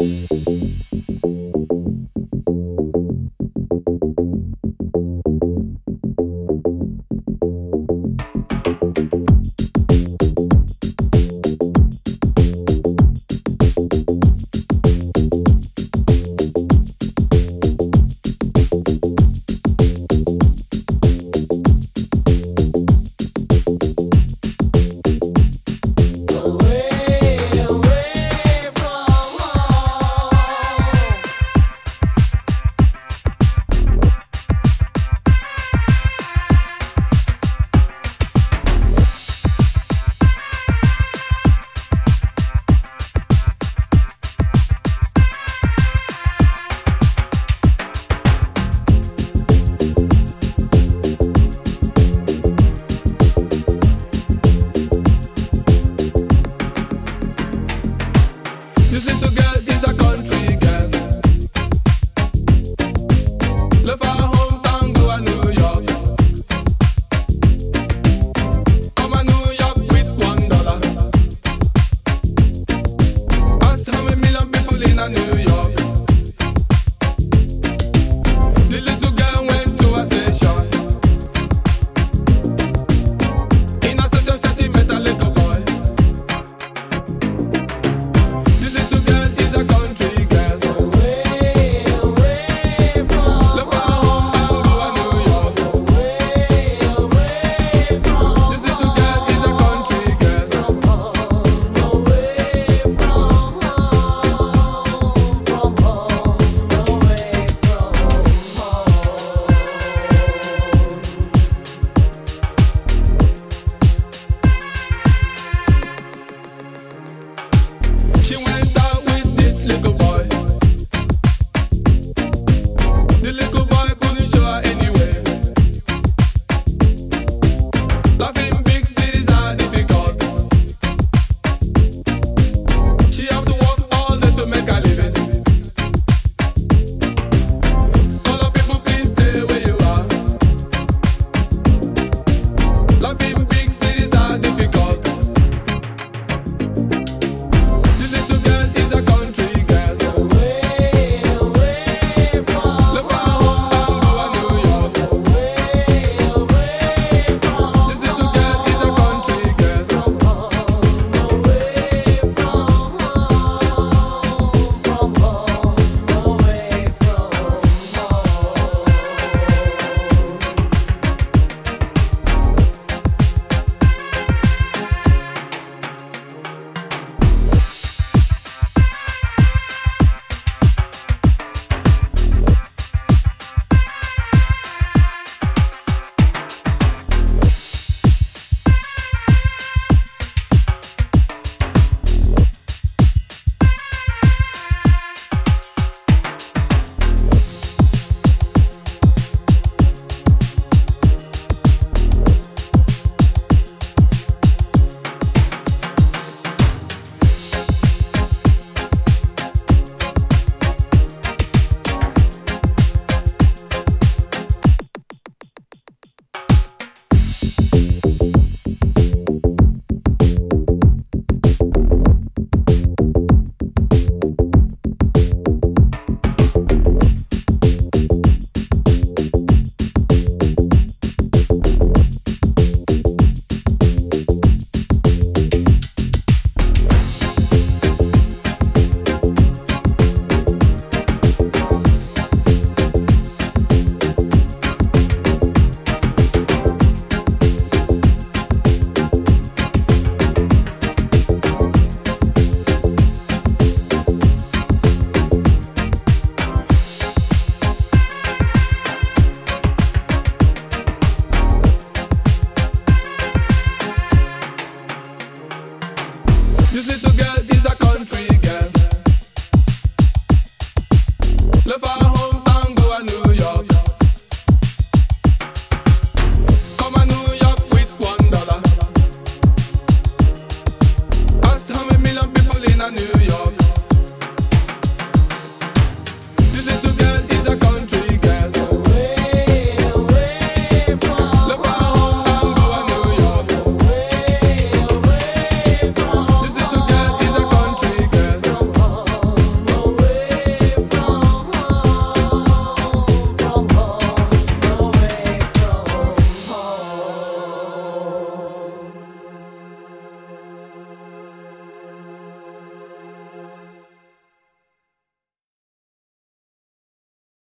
you Listen to I knew